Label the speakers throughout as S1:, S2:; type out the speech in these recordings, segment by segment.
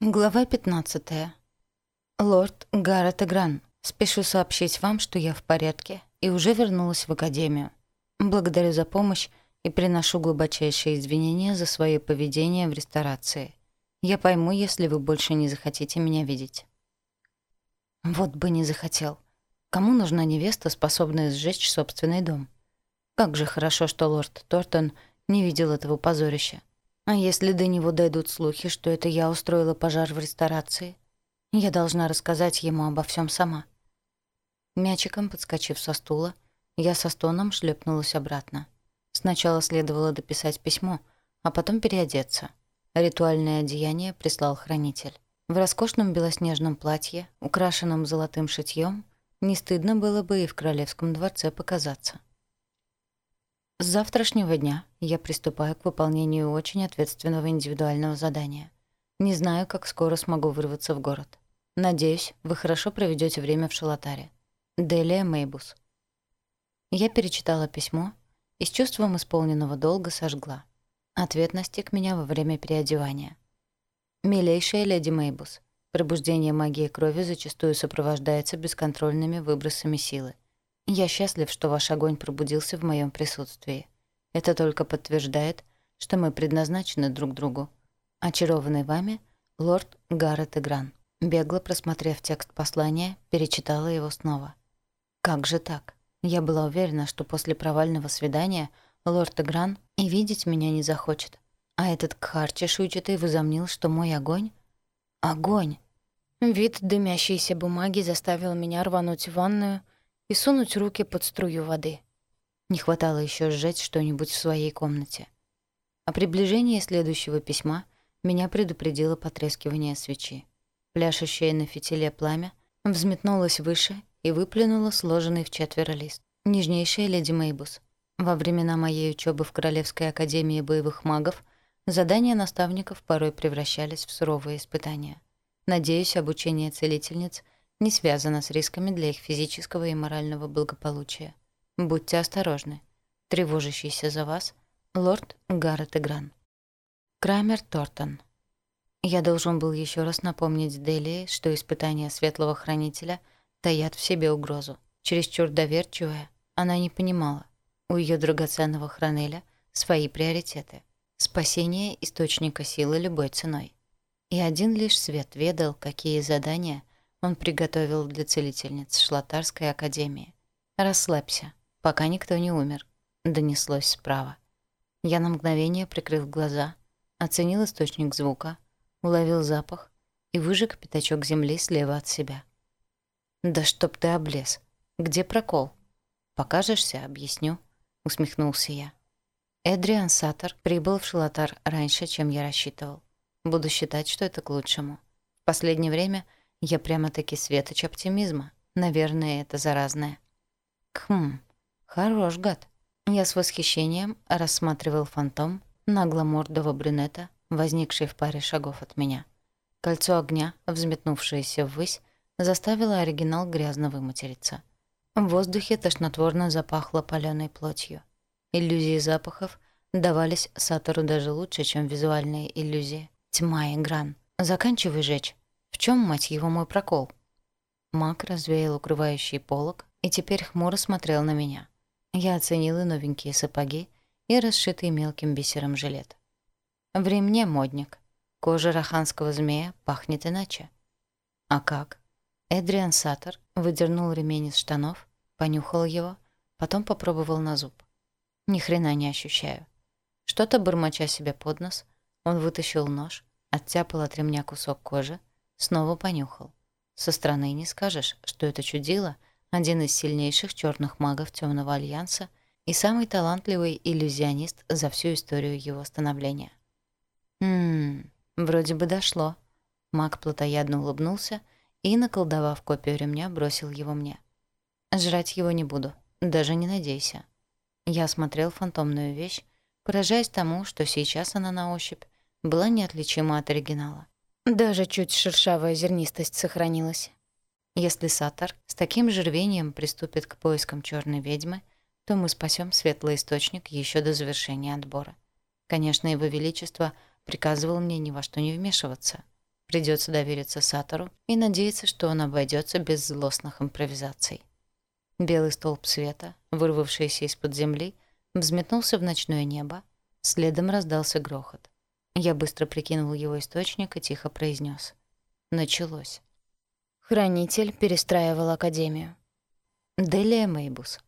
S1: Глава 15. Лорд Гаррет Игран, спешу сообщить вам, что я в порядке и уже вернулась в академию. Благодарю за помощь и приношу глубочайшие извинения за свое поведение в ресторации. Я пойму, если вы больше не захотите меня видеть. Вот бы не захотел. Кому нужна невеста, способная сжечь собственный дом? Как же хорошо, что лорд Тортон не видел этого позорища. А если до него дойдут слухи, что это я устроила пожар в ресторации? Я должна рассказать ему обо всем сама. Мячиком подскочив со стула, я со стоном шлепнулась обратно. Сначала следовало дописать письмо, а потом переодеться. Ритуальное одеяние прислал хранитель. В роскошном белоснежном платье, украшенном золотым шитьем, не стыдно было бы и в королевском дворце показаться. С завтрашнего дня я приступаю к выполнению очень ответственного индивидуального задания. Не знаю, как скоро смогу вырваться в город. Надеюсь, вы хорошо проведете время в Шалатаре. Делия Мейбус. Я перечитала письмо и с чувством исполненного долга сожгла. Ответ настиг меня во время переодевания. «Милейшая леди Мейбус, пробуждение магии крови зачастую сопровождается бесконтрольными выбросами силы. Я счастлив, что ваш огонь пробудился в моем присутствии. Это только подтверждает, что мы предназначены друг другу. Очарованный вами, лорд Гаррет Игран. Бегло просмотрев текст послания, перечитала его снова. Как же так? Я была уверена, что после провального свидания лорд Игран и видеть меня не захочет. А этот кхар чешуйчатый возомнил, что мой огонь... Огонь! Вид дымящейся бумаги заставил меня рвануть в ванную, и сунуть руки под струю воды. Не хватало еще сжечь что-нибудь в своей комнате. О приближении следующего письма меня предупредило потрескивание свечи. Пляшущее на фитиле пламя взметнулось выше и выплюнуло сложенный в четверо лист. Нижнейшая леди Мейбус, во времена моей учебы в Королевской академии боевых магов задания наставников порой превращались в суровые испытания. Надеюсь, обучение целительниц — не связано с рисками для их физического и морального благополучия. Будьте осторожны. Тревожащийся за вас лорд Гаррет Игран. Крамер Тортон. Я должен был еще раз напомнить Делии, что испытания Светлого Хранителя таят в себе угрозу. Чересчур доверчивая, она не понимала. У ее драгоценного Хранеля свои приоритеты. Спасение источника силы любой ценой. И один лишь Свет ведал, какие задания — он приготовил для целительниц Шлатарской академии. «Расслабься, пока никто не умер», — донеслось справа. Я на мгновение прикрыл глаза, оценил источник звука, уловил запах и выжег пятачок земли слева от себя. «Да чтоб ты облез! Где прокол?» «Покажешься, объясню», — усмехнулся я. Эдриан Саттер прибыл в Шелатар раньше, чем я рассчитывал. Буду считать, что это к лучшему. В последнее время — я прямо-таки светоч оптимизма. Наверное, это заразное. Хм, хорош гад. Я с восхищением рассматривал фантом нагломордого брюнета, возникший в паре шагов от меня. Кольцо огня, взметнувшееся ввысь, заставило оригинал грязно выматериться. В воздухе тошнотворно запахло паленой плотью. Иллюзии запахов давались Сатору даже лучше, чем визуальные иллюзии. Тьма и гран. Заканчивай жечь. В чем, мать его, мой прокол? Мак развеял укрывающий полог и теперь хмуро смотрел на меня. Я оценила новенькие сапоги и расшитый мелким бисером жилет. В ремне модник. Кожа раханского змея пахнет иначе. А как? Эдриан Саттер выдернул ремень из штанов, понюхал его, потом попробовал на зуб. Ни хрена не ощущаю. Что-то бормоча себе под нос, он вытащил нож, оттяпал от ремня кусок кожи, Снова понюхал. Со стороны не скажешь, что это чудило — один из сильнейших черных магов Темного Альянса и самый талантливый иллюзионист за всю историю его становления. «Ммм, вроде бы дошло». Маг плотоядно улыбнулся и, наколдовав копию ремня, бросил его мне. «Жрать его не буду, даже не надейся». Я смотрел фантомную вещь, поражаясь тому, что сейчас она на ощупь была неотличима от оригинала. Даже чуть шершавая зернистость сохранилась. Если Сатар с таким же рвением приступит к поискам черной ведьмы, то мы спасем светлый источник еще до завершения отбора. Конечно, Его Величество приказывал мне ни во что не вмешиваться. Придется довериться Сатору и надеяться, что он обойдется без злостных импровизаций. Белый столб света, вырвавшийся из-под земли, взметнулся в ночное небо, следом раздался грохот. Я быстро прикинул его источник и тихо произнес: Началось. Хранитель перестраивал Академию. Делия Мейбус.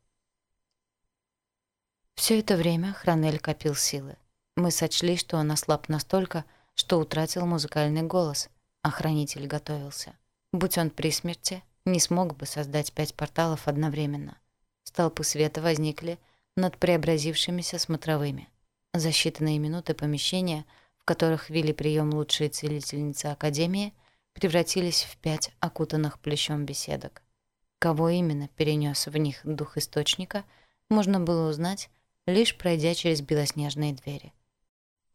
S1: Все это время Хранель копил силы. Мы сочли, что он ослаб настолько, что утратил музыкальный голос, а хранитель готовился. Будь он при смерти, не смог бы создать пять порталов одновременно. Столпы света возникли над преобразившимися смотровыми. За считанные минуты помещения которых вели прием лучшие целительницы Академии, превратились в пять окутанных плечом беседок. Кого именно перенес в них дух источника, можно было узнать, лишь пройдя через белоснежные двери.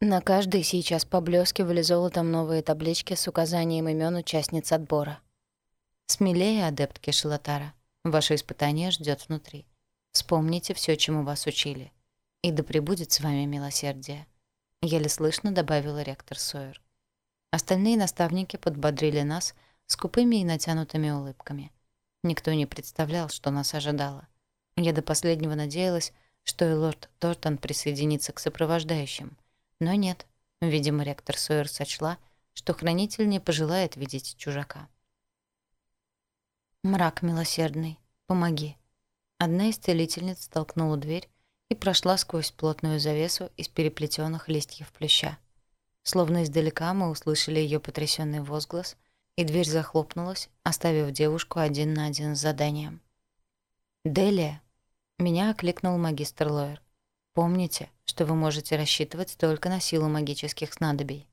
S1: На каждой сейчас поблескивали золотом новые таблички с указанием имен участниц отбора. «Смелее, адептки Шелотара, ваше испытание ждет внутри. Вспомните все, чему вас учили. И да пребудет с вами милосердие». — еле слышно добавила ректор Сойер. Остальные наставники подбодрили нас скупыми и натянутыми улыбками. Никто не представлял, что нас ожидало. Я до последнего надеялась, что и лорд Тортон присоединится к сопровождающим. Но нет. Видимо, ректор Сойер сочла, что хранитель не пожелает видеть чужака. «Мрак милосердный, помоги». Одна из целительниц толкнула дверь, и прошла сквозь плотную завесу из переплетенных листьев плюща. Словно издалека мы услышали ее потрясенный возглас, и дверь захлопнулась, оставив девушку один на один с заданием. «Делия!» — меня окликнул магистр Лоер. «Помните, что вы можете рассчитывать только на силу магических снадобий».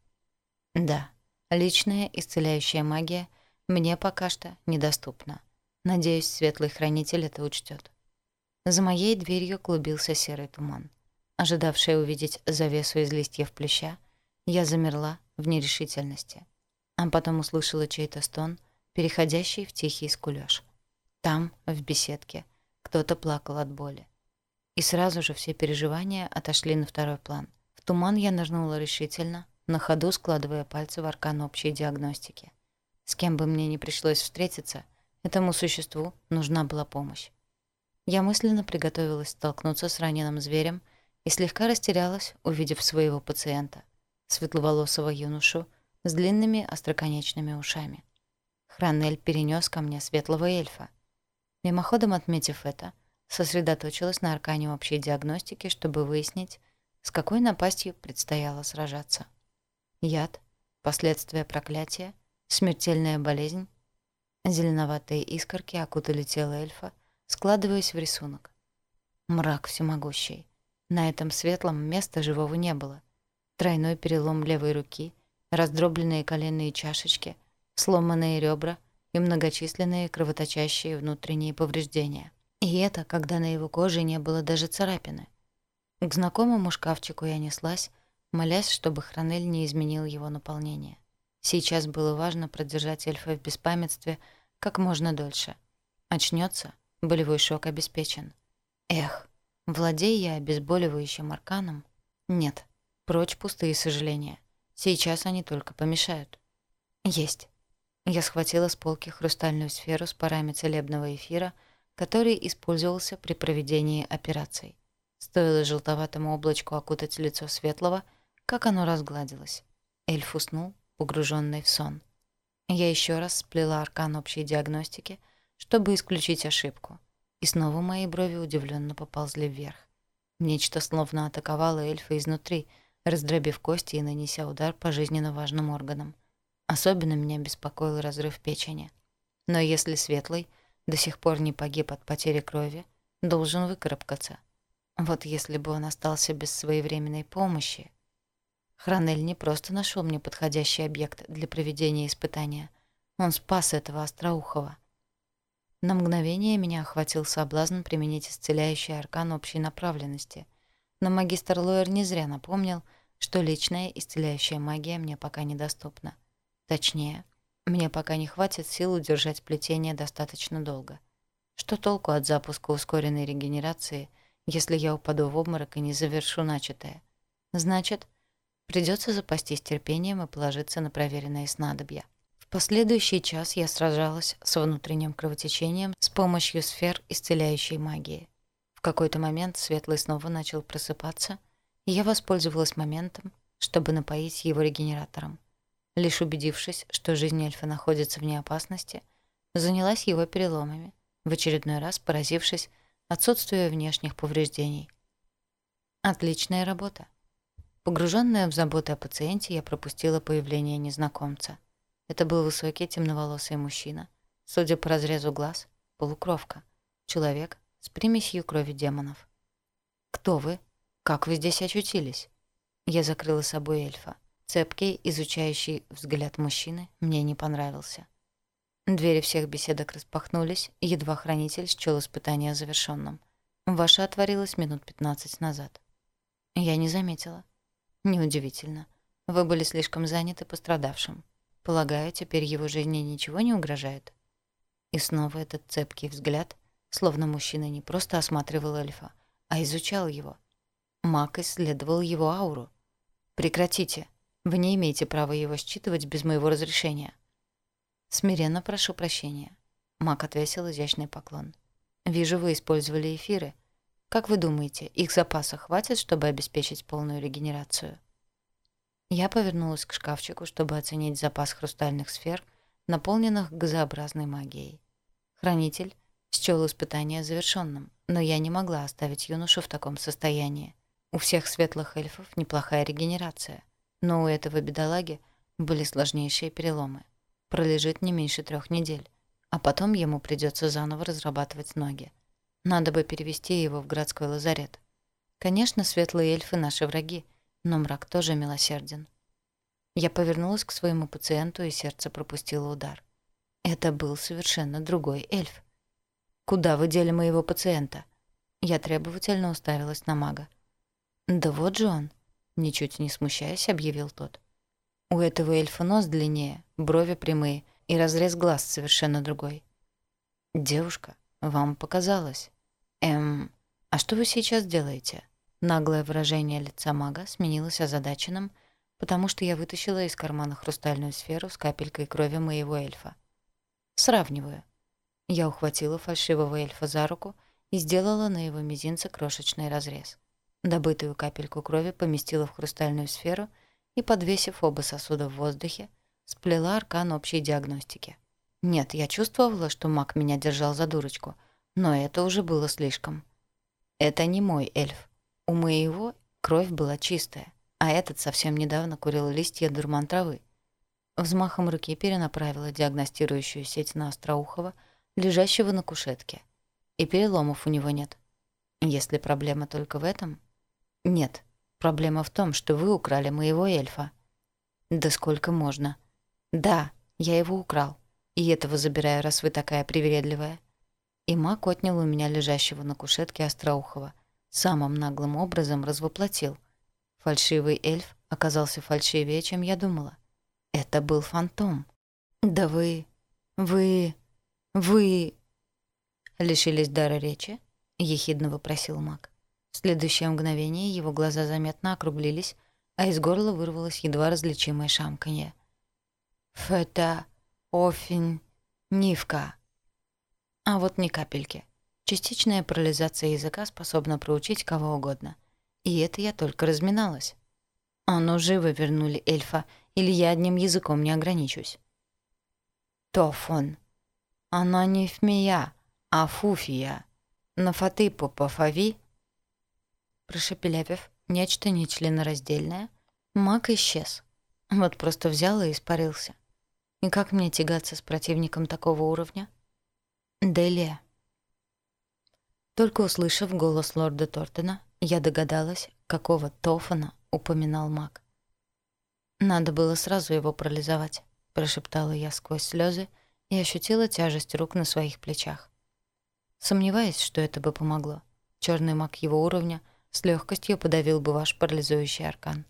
S1: «Да, личная исцеляющая магия мне пока что недоступна. Надеюсь, светлый хранитель это учтет. За моей дверью клубился серый туман. Ожидавшая увидеть завесу из листьев плюща, я замерла в нерешительности. А потом услышала чей-то стон, переходящий в тихий скулёж. Там, в беседке, кто-то плакал от боли. И сразу же все переживания отошли на второй план. В туман я нырнула решительно, на ходу складывая пальцы в аркан общей диагностики. С кем бы мне ни пришлось встретиться, этому существу нужна была помощь. Я мысленно приготовилась столкнуться с раненым зверем и слегка растерялась, увидев своего пациента, светловолосого юношу с длинными остроконечными ушами. Хранель перенес ко мне светлого эльфа. Мимоходом отметив это, сосредоточилась на аркане общей диагностики, чтобы выяснить, с какой напастью предстояло сражаться. Яд, последствия проклятия, смертельная болезнь, зеленоватые искорки окутали тело эльфа, складываясь в рисунок. Мрак всемогущий. На этом светлом места живого не было. Тройной перелом левой руки, раздробленные коленные чашечки, сломанные ребра и многочисленные кровоточащие внутренние повреждения. И это, когда на его коже не было даже царапины. К знакомому шкафчику я неслась, молясь, чтобы Хранель не изменил его наполнение. Сейчас было важно продержать эльфа в беспамятстве как можно дольше. Очнется, Болевой шок обеспечен. Эх, владей я обезболивающим арканом. Нет, прочь пустые сожаления. Сейчас они только помешают. Есть. Я схватила с полки хрустальную сферу с парами целебного эфира, который использовался при проведении операций. Стоило желтоватому облачку окутать лицо светлого, как оно разгладилось. Эльф уснул, погруженный в сон. Я еще раз сплела аркан общей диагностики — чтобы исключить ошибку. И снова мои брови удивленно поползли вверх. Нечто словно атаковало эльфа изнутри, раздробив кости и нанеся удар по жизненно важным органам. Особенно меня беспокоил разрыв печени. Но если Светлый до сих пор не погиб от потери крови, должен выкарабкаться. Вот если бы он остался без своевременной помощи... Хранель не просто нашел мне подходящий объект для проведения испытания. Он спас этого Остроухова. На мгновение меня охватил соблазн применить исцеляющий аркан общей направленности. Но магистр Лоер не зря напомнил, что личная исцеляющая магия мне пока недоступна. Точнее, мне пока не хватит сил удержать плетение достаточно долго. Что толку от запуска ускоренной регенерации, если я упаду в обморок и не завершу начатое? Значит, придется запастись терпением и положиться на проверенные снадобья. Последующий час я сражалась с внутренним кровотечением с помощью сфер исцеляющей магии. В какой-то момент Светлый снова начал просыпаться, и я воспользовалась моментом, чтобы напоить его регенератором. Лишь убедившись, что жизнь эльфа находится вне опасности, занялась его переломами, в очередной раз поразившись отсутствию внешних повреждений. Отличная работа. Погруженная в заботы о пациенте, я пропустила появление незнакомца — это был высокий темноволосый мужчина. Судя по разрезу глаз, полукровка. Человек с примесью крови демонов. «Кто вы? Как вы здесь очутились?» Я закрыла собой эльфа. Цепкий, изучающий взгляд мужчины, мне не понравился. Двери всех беседок распахнулись, едва хранитель счёл испытание завершенным. Ваша отворилась минут пятнадцать назад. Я не заметила. Неудивительно. Вы были слишком заняты пострадавшим. Полагаю, теперь его жизни ничего не угрожает. И снова этот цепкий взгляд, словно мужчина не просто осматривал эльфа, а изучал его. Маг исследовал его ауру. «Прекратите. Вы не имеете права его считывать без моего разрешения». «Смиренно прошу прощения». Маг отвесил изящный поклон. «Вижу, вы использовали эфиры. Как вы думаете, их запаса хватит, чтобы обеспечить полную регенерацию?» Я повернулась к шкафчику, чтобы оценить запас хрустальных сфер, наполненных газообразной магией. Хранитель счел испытание завершенным, но я не могла оставить юношу в таком состоянии. У всех светлых эльфов неплохая регенерация, но у этого бедолаги были сложнейшие переломы. Пролежит не меньше трех недель, а потом ему придется заново разрабатывать ноги. Надо бы перевести его в городской лазарет. Конечно, светлые эльфы — наши враги, но мрак тоже милосерден. Я повернулась к своему пациенту, и сердце пропустило удар. Это был совершенно другой эльф. «Куда вы дели моего пациента?» Я требовательно уставилась на мага. «Да вот же он!» — ничуть не смущаясь, объявил тот. «У этого эльфа нос длиннее, брови прямые и разрез глаз совершенно другой». «Девушка, вам показалось. Эм, а что вы сейчас делаете?» Наглое выражение лица мага сменилось озадаченным, потому что я вытащила из кармана хрустальную сферу с капелькой крови моего эльфа. «Сравниваю». Я ухватила фальшивого эльфа за руку и сделала на его мизинце крошечный разрез. Добытую капельку крови поместила в хрустальную сферу и, подвесив оба сосуда в воздухе, сплела аркан общей диагностики. Нет, я чувствовала, что маг меня держал за дурочку, но это уже было слишком. «Это не мой эльф», у моего кровь была чистая, а этот совсем недавно курил листья дурман травы. Взмахом руки перенаправила диагностирующую сеть на Остроухова, лежащего на кушетке. И переломов у него нет. Если проблема только в этом... Нет, проблема в том, что вы украли моего эльфа. Да сколько можно? Да, я его украл. И этого забираю, раз вы такая привередливая. И маг отнял у меня лежащего на кушетке Остроухова — самым наглым образом развоплотил. Фальшивый эльф оказался фальшивее, чем я думала. Это был фантом. Да вы... вы... вы... Лишились дара речи? Ехидно вопросил маг. В следующее мгновение его глаза заметно округлились, а из горла вырвалось едва различимое шамканье. «Фета... офень... нивка». А вот ни капельки. Частичная парализация языка способна проучить кого угодно. И это я только разминалась. «А ну живо вернули эльфа, или я одним языком не ограничусь». «Тофон. Она не фмия, а фуфия. На фатыпу пофави». Прошепелявив нечто нечленораздельное, маг исчез. Вот просто взял и испарился. И как мне тягаться с противником такого уровня? «Делия». Только услышав голос лорда Тортона, я догадалась, какого Тофана упоминал маг. «Надо было сразу его парализовать», — прошептала я сквозь слезы и ощутила тяжесть рук на своих плечах. Сомневаясь, что это бы помогло. Черный маг его уровня с легкостью подавил бы ваш парализующий аркан.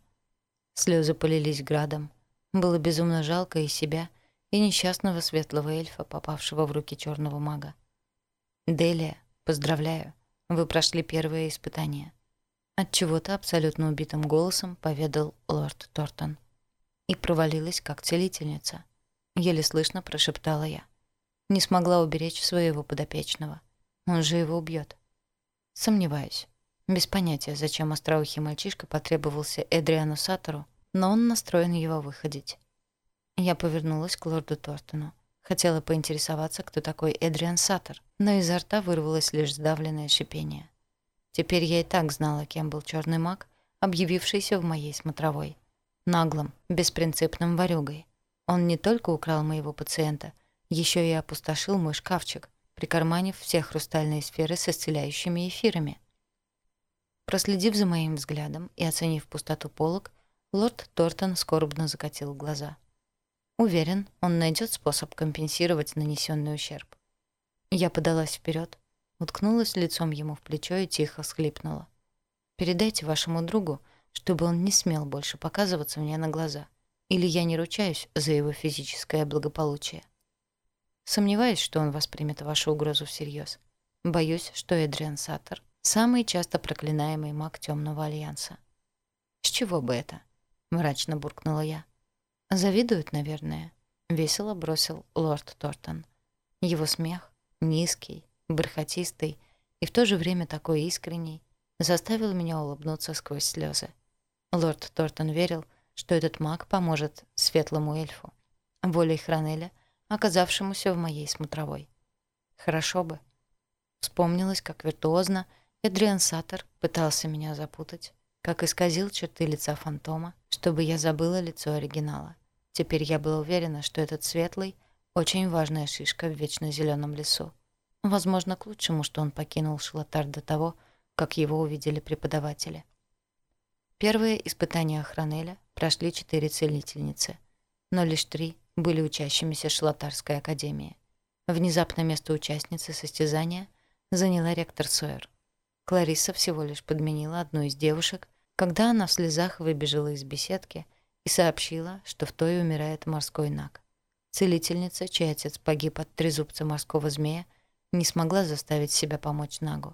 S1: Слезы полились градом. Было безумно жалко и себя, и несчастного светлого эльфа, попавшего в руки черного мага. Делия, Поздравляю, вы прошли первое испытание. От чего-то абсолютно убитым голосом поведал лорд Тортон. И провалилась как целительница. Еле слышно прошептала я. Не смогла уберечь своего подопечного. Он же его убьет. Сомневаюсь. Без понятия, зачем остроухий мальчишка потребовался Эдриану Сатору, но он настроен его выходить. Я повернулась к лорду Тортону. Хотела поинтересоваться, кто такой Эдриан Саттер, но изо рта вырвалось лишь сдавленное шипение. Теперь я и так знала, кем был черный маг, объявившийся в моей смотровой. Наглым, беспринципным ворюгой. Он не только украл моего пациента, еще и опустошил мой шкафчик, прикарманив все хрустальные сферы с исцеляющими эфирами. Проследив за моим взглядом и оценив пустоту полок, лорд Тортон скорбно закатил глаза. Уверен, он найдет способ компенсировать нанесенный ущерб. Я подалась вперед, уткнулась лицом ему в плечо и тихо всхлипнула. «Передайте вашему другу, чтобы он не смел больше показываться мне на глаза, или я не ручаюсь за его физическое благополучие. Сомневаюсь, что он воспримет вашу угрозу всерьез. Боюсь, что Эдриан Саттер — самый часто проклинаемый маг Темного Альянса». «С чего бы это?» — мрачно буркнула я. «Завидуют, наверное», — весело бросил лорд Тортон. Его смех, низкий, бархатистый и в то же время такой искренний, заставил меня улыбнуться сквозь слезы. Лорд Тортон верил, что этот маг поможет светлому эльфу, волей Хранеля, оказавшемуся в моей смотровой. Хорошо бы. Вспомнилось, как виртуозно Эдриан Саттер пытался меня запутать, как исказил черты лица фантома, чтобы я забыла лицо оригинала. Теперь я была уверена, что этот светлый — очень важная шишка в вечно зеленом лесу. Возможно, к лучшему, что он покинул Шелотар до того, как его увидели преподаватели. Первые испытания Охранеля прошли четыре целительницы, но лишь три были учащимися Шелотарской академии. Внезапно место участницы состязания заняла ректор Сойер. Клариса всего лишь подменила одну из девушек, когда она в слезах выбежала из беседки — и сообщила, что в той умирает морской наг. Целительница, чей отец погиб от трезубца морского змея, не смогла заставить себя помочь нагу.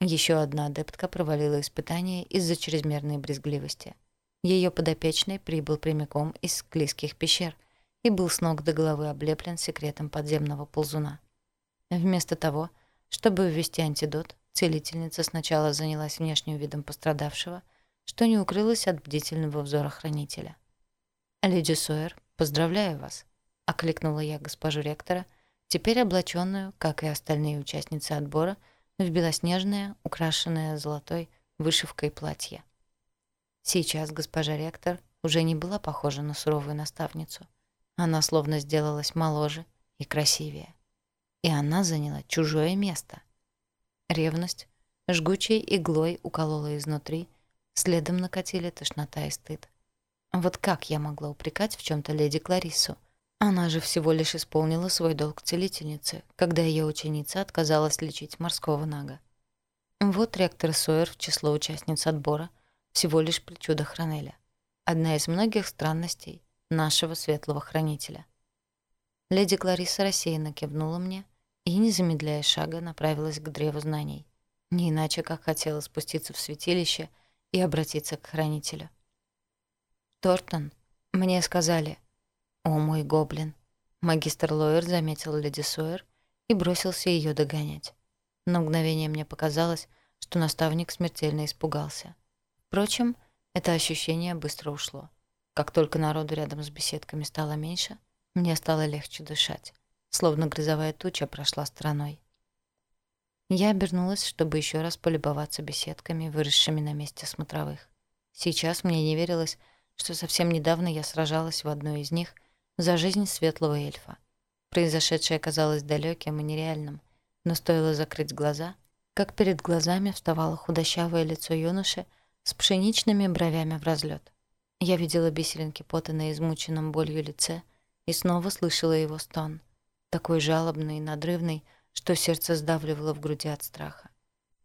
S1: Еще одна адептка провалила испытание из-за чрезмерной брезгливости. Ее подопечный прибыл прямиком из склизких пещер и был с ног до головы облеплен секретом подземного ползуна. Вместо того, чтобы ввести антидот, целительница сначала занялась внешним видом пострадавшего — что не укрылось от бдительного взора хранителя. «Леди Сойер, поздравляю вас!» — окликнула я госпожу ректора, теперь облаченную, как и остальные участницы отбора, в белоснежное, украшенное золотой вышивкой платье. Сейчас госпожа ректор уже не была похожа на суровую наставницу. Она словно сделалась моложе и красивее. И она заняла чужое место. Ревность жгучей иглой уколола изнутри, Следом накатили тошнота и стыд. Вот как я могла упрекать в чем то леди Клариссу? Она же всего лишь исполнила свой долг целительницы, когда ее ученица отказалась лечить морского нага. Вот ректор Сойер в число участниц отбора всего лишь причуда Хранеля. Одна из многих странностей нашего светлого хранителя. Леди Кларисса рассеянно кивнула мне и, не замедляя шага, направилась к древу знаний. Не иначе, как хотела спуститься в святилище — и обратиться к хранителю. «Тортон, мне сказали...» «О мой гоблин!» Магистр Лойер заметил леди Сойер и бросился ее догонять. На мгновение мне показалось, что наставник смертельно испугался. Впрочем, это ощущение быстро ушло. Как только народу рядом с беседками стало меньше, мне стало легче дышать, словно грозовая туча прошла стороной. Я обернулась, чтобы еще раз полюбоваться беседками, выросшими на месте смотровых. Сейчас мне не верилось, что совсем недавно я сражалась в одной из них за жизнь светлого эльфа. Произошедшее казалось далеким и нереальным, но стоило закрыть глаза, как перед глазами вставало худощавое лицо юноши с пшеничными бровями в разлет. Я видела бисеринки пота на измученном болью лице и снова слышала его стон, такой жалобный и надрывный, что сердце сдавливало в груди от страха.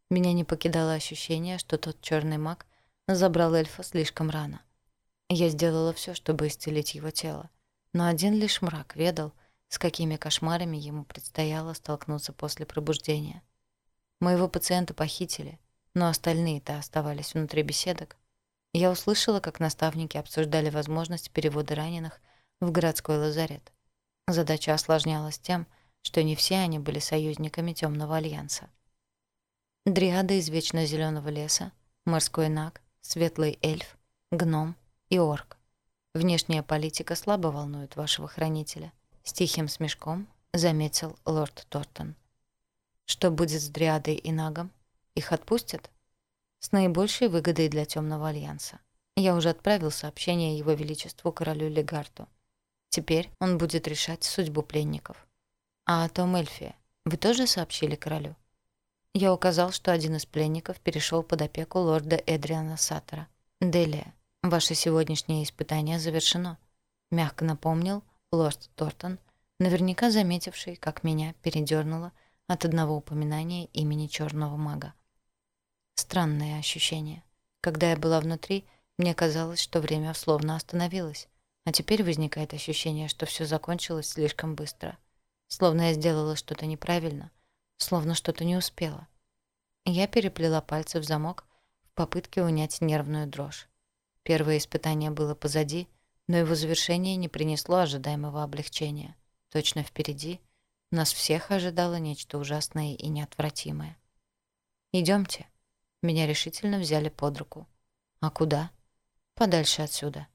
S1: Меня не покидало ощущение, что тот черный маг забрал эльфа слишком рано. Я сделала все, чтобы исцелить его тело, но один лишь мрак ведал, с какими кошмарами ему предстояло столкнуться после пробуждения. Моего пациента похитили, но остальные-то оставались внутри беседок. Я услышала, как наставники обсуждали возможность перевода раненых в городской лазарет. Задача осложнялась тем, что что не все они были союзниками Темного Альянса. Дриада из Вечно Зелёного Леса, Морской Наг, Светлый Эльф, Гном и Орк. Внешняя политика слабо волнует вашего хранителя. С тихим смешком заметил лорд Тортон. Что будет с Дриадой и Нагом? Их отпустят? С наибольшей выгодой для Темного Альянса. Я уже отправил сообщение Его Величеству Королю Легарту. Теперь он будет решать судьбу пленников. «А о том эльфе вы тоже сообщили королю?» Я указал, что один из пленников перешел под опеку лорда Эдриана Саттера. «Делия, ваше сегодняшнее испытание завершено», — мягко напомнил лорд Тортон, наверняка заметивший, как меня передернуло от одного упоминания имени черного мага. Странное ощущение. Когда я была внутри, мне казалось, что время словно остановилось, а теперь возникает ощущение, что все закончилось слишком быстро словно я сделала что-то неправильно, словно что-то не успела. Я переплела пальцы в замок в попытке унять нервную дрожь. Первое испытание было позади, но его завершение не принесло ожидаемого облегчения. Точно впереди нас всех ожидало нечто ужасное и неотвратимое. «Идемте». Меня решительно взяли под руку. «А куда?» «Подальше отсюда».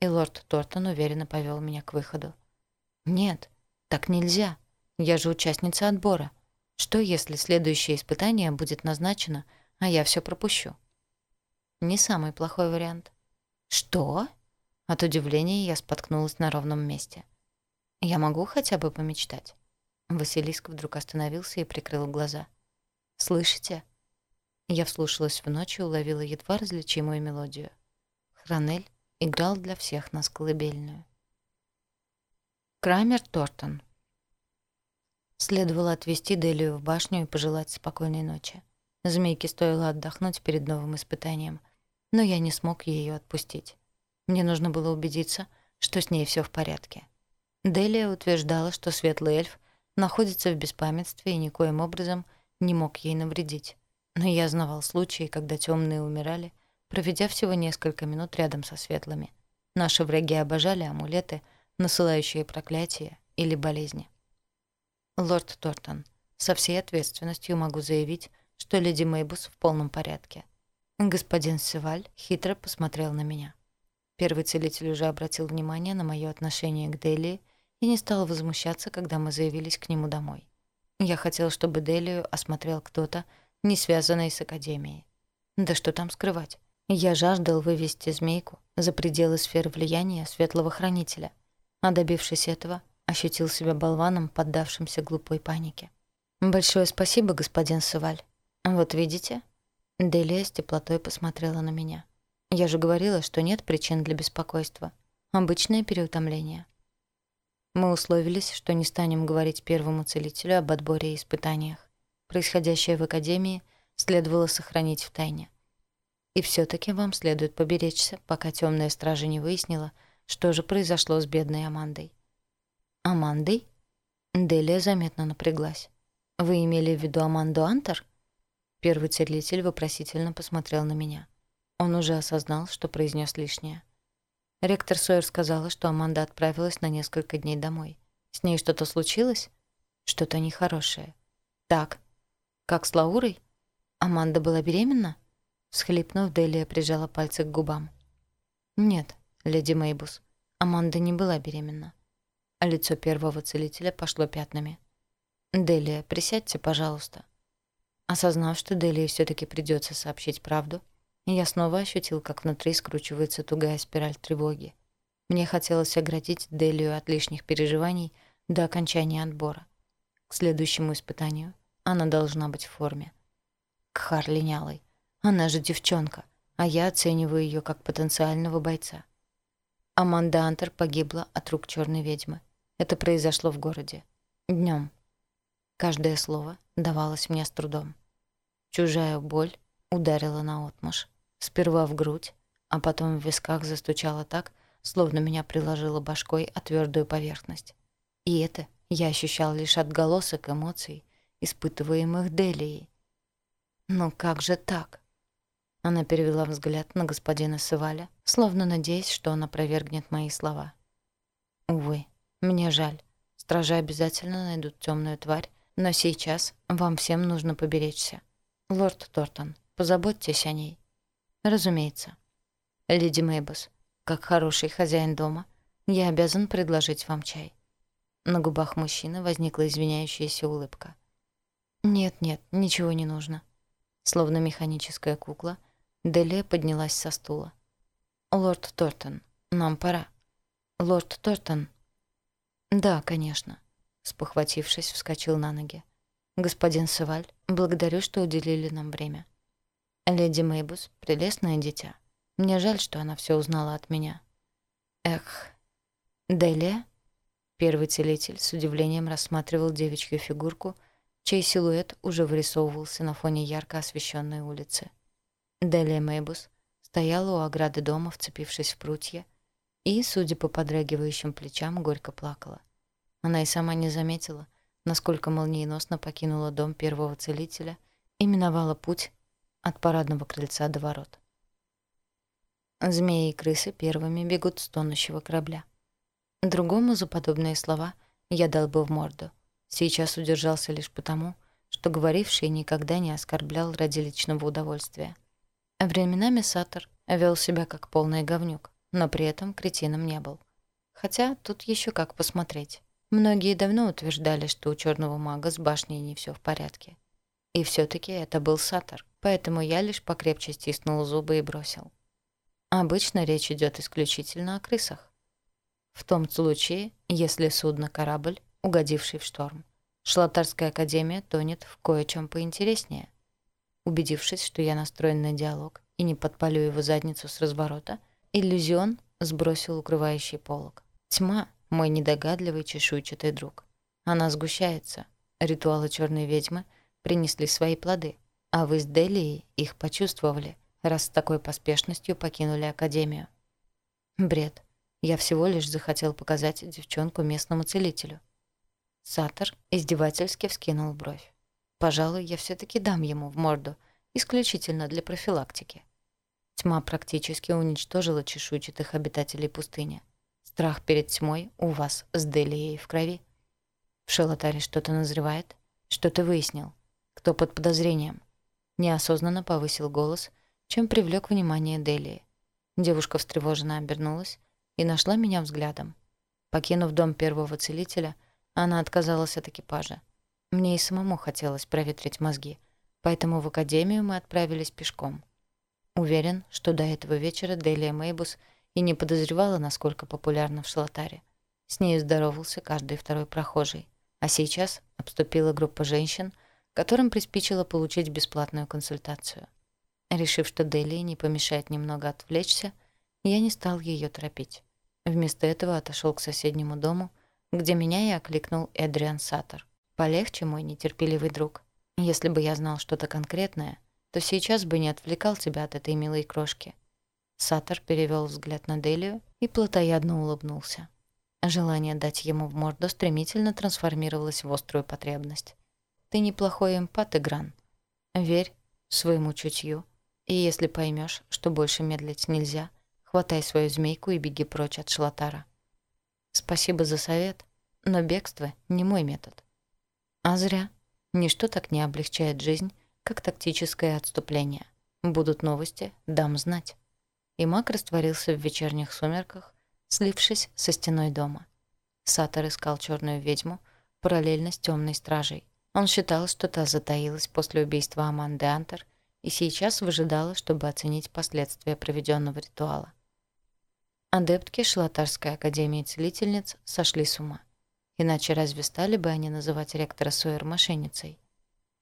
S1: И лорд Тортон уверенно повел меня к выходу. «Нет», так нельзя. Я же участница отбора. Что, если следующее испытание будет назначено, а я все пропущу? Не самый плохой вариант. Что? От удивления я споткнулась на ровном месте. Я могу хотя бы помечтать? Василиск вдруг остановился и прикрыл глаза. «Слышите?» Я вслушалась в ночь и уловила едва различимую мелодию. Хранель играл для всех нас колыбельную. Крамер Тортон. Следовало отвезти Делию в башню и пожелать спокойной ночи. Змейке стоило отдохнуть перед новым испытанием, но я не смог ее отпустить. Мне нужно было убедиться, что с ней все в порядке. Делия утверждала, что светлый эльф находится в беспамятстве и никоим образом не мог ей навредить. Но я знавал случаи, когда тёмные умирали, проведя всего несколько минут рядом со светлыми. Наши враги обожали амулеты — насылающие проклятия или болезни. Лорд Тортон, со всей ответственностью могу заявить, что леди Мейбус в полном порядке. Господин Севаль хитро посмотрел на меня. Первый целитель уже обратил внимание на мое отношение к Делии и не стал возмущаться, когда мы заявились к нему домой. Я хотел, чтобы Делию осмотрел кто-то, не связанный с Академией. Да что там скрывать? Я жаждал вывести змейку за пределы сферы влияния Светлого Хранителя, а добившись этого, ощутил себя болваном, поддавшимся глупой панике. «Большое спасибо, господин Суваль. Вот видите?» Делия с теплотой посмотрела на меня. «Я же говорила, что нет причин для беспокойства. Обычное переутомление». Мы условились, что не станем говорить первому целителю об отборе и испытаниях. Происходящее в Академии следовало сохранить в тайне. И все таки вам следует поберечься, пока темная стража не выяснила — что же произошло с бедной Амандой? Амандой? Делия заметно напряглась. Вы имели в виду Аманду Антер? Первый целитель вопросительно посмотрел на меня. Он уже осознал, что произнес лишнее. Ректор Сойер сказала, что Аманда отправилась на несколько дней домой. С ней что-то случилось? Что-то нехорошее. Так. Как с Лаурой? Аманда была беременна? Всхлипнув, Делия прижала пальцы к губам. Нет, леди Мейбус. Аманда не была беременна. А лицо первого целителя пошло пятнами. «Делия, присядьте, пожалуйста». Осознав, что Делии все таки придется сообщить правду, я снова ощутил, как внутри скручивается тугая спираль тревоги. Мне хотелось оградить Делию от лишних переживаний до окончания отбора. К следующему испытанию она должна быть в форме. К Харлинялой. Она же девчонка, а я оцениваю ее как потенциального бойца. Аманда Антер погибла от рук чёрной ведьмы. Это произошло в городе. днём. Каждое слово давалось мне с трудом. Чужая боль ударила наотмашь. Сперва в грудь, а потом в висках застучала так, словно меня приложила башкой о твёрдую поверхность. И это я ощущал лишь отголосок эмоций, испытываемых Делией. Но как же так?» Она перевела взгляд на господина Сываля, словно надеясь, что он опровергнет мои слова. «Увы, мне жаль. Стражи обязательно найдут темную тварь, но сейчас вам всем нужно поберечься. Лорд Тортон, позаботьтесь о ней». «Разумеется». «Леди Мэйбус, как хороший хозяин дома, я обязан предложить вам чай». На губах мужчины возникла извиняющаяся улыбка. «Нет-нет, ничего не нужно». Словно механическая кукла — Делия поднялась со стула. «Лорд Тортон, нам пора». «Лорд Тортон?» «Да, конечно», — спохватившись, вскочил на ноги. «Господин Саваль, благодарю, что уделили нам время». «Леди Мейбус, прелестное дитя. Мне жаль, что она все узнала от меня». «Эх, Делия?» Первый целитель с удивлением рассматривал девичью фигурку, чей силуэт уже вырисовывался на фоне ярко освещенной улицы. Делия Мейбус стояла у ограды дома, вцепившись в прутья, и, судя по подрагивающим плечам, горько плакала. Она и сама не заметила, насколько молниеносно покинула дом первого целителя и миновала путь от парадного крыльца до ворот. Змеи и крысы первыми бегут с тонущего корабля. Другому за подобные слова я дал бы в морду. Сейчас удержался лишь потому, что говоривший никогда не оскорблял ради личного удовольствия — а временами Сатор вел себя как полный говнюк, но при этом кретином не был. Хотя тут еще как посмотреть. Многие давно утверждали, что у черного мага с башней не все в порядке. И все таки это был Сатор, поэтому я лишь покрепче стиснул зубы и бросил. Обычно речь идет исключительно о крысах. В том случае, если судно-корабль, угодивший в шторм. Шлатарская академия тонет в кое-чем поинтереснее — Убедившись, что я настроен на диалог и не подпалю его задницу с разворота, иллюзион сбросил укрывающий полог. Тьма — мой недогадливый чешуйчатый друг. Она сгущается. Ритуалы черной ведьмы принесли свои плоды, а вы с Делией их почувствовали, раз с такой поспешностью покинули Академию. Бред. Я всего лишь захотел показать девчонку местному целителю. Сатор издевательски вскинул бровь. Пожалуй, я все-таки дам ему в морду, исключительно для профилактики. Тьма практически уничтожила чешуйчатых обитателей пустыни. Страх перед тьмой у вас с Делией в крови. В Шелотаре что-то назревает? Что ты выяснил? Кто под подозрением? Неосознанно повысил голос, чем привлек внимание Делии. Девушка встревоженно обернулась и нашла меня взглядом. Покинув дом первого целителя, она отказалась от экипажа. Мне и самому хотелось проветрить мозги, поэтому в академию мы отправились пешком. Уверен, что до этого вечера Делия Мейбус и не подозревала, насколько популярна в Шалатаре. С ней здоровался каждый второй прохожий. А сейчас обступила группа женщин, которым приспичило получить бесплатную консультацию. Решив, что Делии не помешает немного отвлечься, я не стал ее торопить. Вместо этого отошел к соседнему дому, где меня и окликнул Эдриан Саттер. Полегче, мой нетерпеливый друг. Если бы я знал что-то конкретное, то сейчас бы не отвлекал тебя от этой милой крошки. Сатор перевел взгляд на Делию и плотоядно улыбнулся. Желание дать ему в морду стремительно трансформировалось в острую потребность. Ты неплохой эмпат, Игран. Верь своему чутью. И если поймешь, что больше медлить нельзя, хватай свою змейку и беги прочь от Шлатара. Спасибо за совет, но бегство не мой метод. А зря. Ничто так не облегчает жизнь, как тактическое отступление. Будут новости, дам знать. И маг растворился в вечерних сумерках, слившись со стеной дома. Сатор искал черную ведьму параллельно с темной стражей. Он считал, что та затаилась после убийства Аманды Антер и сейчас выжидала, чтобы оценить последствия проведенного ритуала. Адептки Шлатарской академии целительниц сошли с ума. Иначе разве стали бы они называть ректора Сойер мошенницей?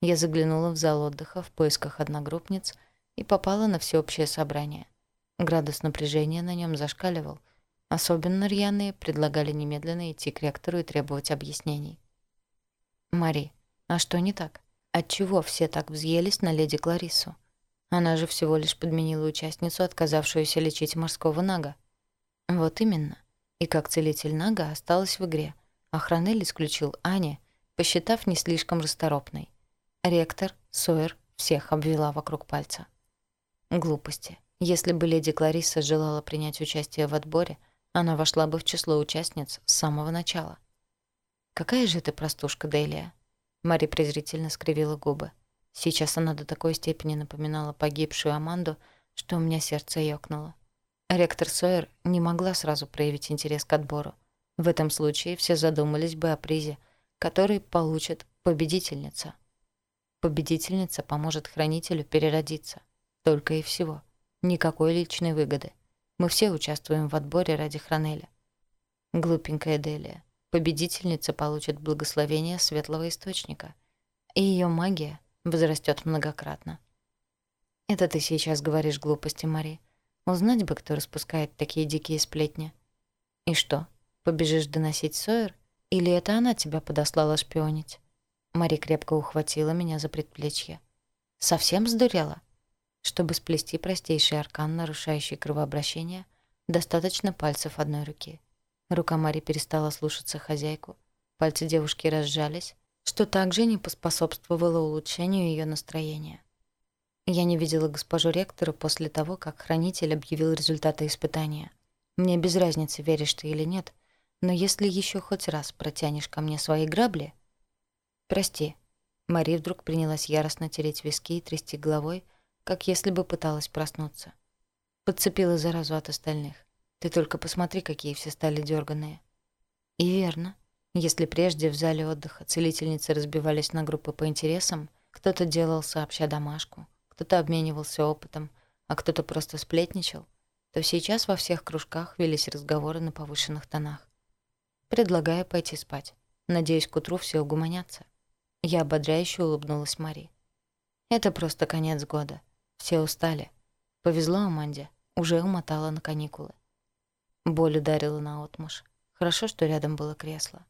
S1: Я заглянула в зал отдыха в поисках одногруппниц и попала на всеобщее собрание. Градус напряжения на нем зашкаливал. Особенно рьяные предлагали немедленно идти к ректору и требовать объяснений. «Мари, а что не так? Отчего все так взъелись на леди Клариссу? Она же всего лишь подменила участницу, отказавшуюся лечить морского нага». «Вот именно. И как целитель нага осталась в игре» а исключил Ани, посчитав не слишком расторопной. Ректор, Сойер всех обвела вокруг пальца. Глупости. Если бы леди Клариса желала принять участие в отборе, она вошла бы в число участниц с самого начала. «Какая же ты простушка, Делия?» Мари презрительно скривила губы. Сейчас она до такой степени напоминала погибшую Аманду, что у меня сердце ёкнуло. Ректор Сойер не могла сразу проявить интерес к отбору. В этом случае все задумались бы о призе, который получит победительница. Победительница поможет хранителю переродиться. Только и всего. Никакой личной выгоды. Мы все участвуем в отборе ради Хранеля. Глупенькая Делия. Победительница получит благословение светлого источника. И ее магия возрастет многократно. Это ты сейчас говоришь глупости, Мари. Узнать бы, кто распускает такие дикие сплетни. И что? Побежишь доносить Сойер? Или это она тебя подослала шпионить?» Мари крепко ухватила меня за предплечье. «Совсем сдурела?» Чтобы сплести простейший аркан, нарушающий кровообращение, достаточно пальцев одной руки. Рука Мари перестала слушаться хозяйку, пальцы девушки разжались, что также не поспособствовало улучшению ее настроения. Я не видела госпожу ректора после того, как хранитель объявил результаты испытания. Мне без разницы, веришь ты или нет — но если еще хоть раз протянешь ко мне свои грабли... Прости. Мари вдруг принялась яростно тереть виски и трясти головой, как если бы пыталась проснуться. Подцепила заразу от остальных. Ты только посмотри, какие все стали дерганые. И верно. Если прежде в зале отдыха целительницы разбивались на группы по интересам, кто-то делал сообща домашку, кто-то обменивался опытом, а кто-то просто сплетничал, то сейчас во всех кружках велись разговоры на повышенных тонах предлагая пойти спать. Надеюсь, к утру все угомонятся. Я ободряюще улыбнулась Мари. Это просто конец года. Все устали. Повезло Аманде. Уже умотала на каникулы. Боль ударила наотмашь. Хорошо, что рядом было кресло.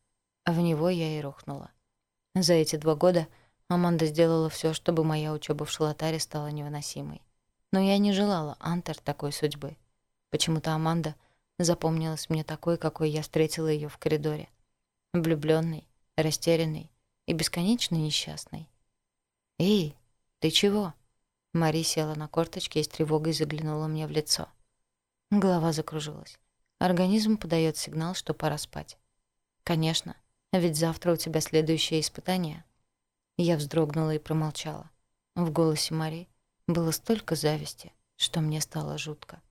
S1: В него я и рухнула. За эти два года Аманда сделала все, чтобы моя учеба в шалатаре стала невыносимой. Но я не желала Антер такой судьбы. Почему-то Аманда — запомнилась мне такой, какой я встретила ее в коридоре. Влюбленной, растерянный и бесконечно несчастный. «Эй, ты чего?» Мари села на корточки и с тревогой заглянула мне в лицо. Голова закружилась. Организм подает сигнал, что пора спать. «Конечно, ведь завтра у тебя следующее испытание». Я вздрогнула и промолчала. В голосе Мари было столько зависти, что мне стало жутко.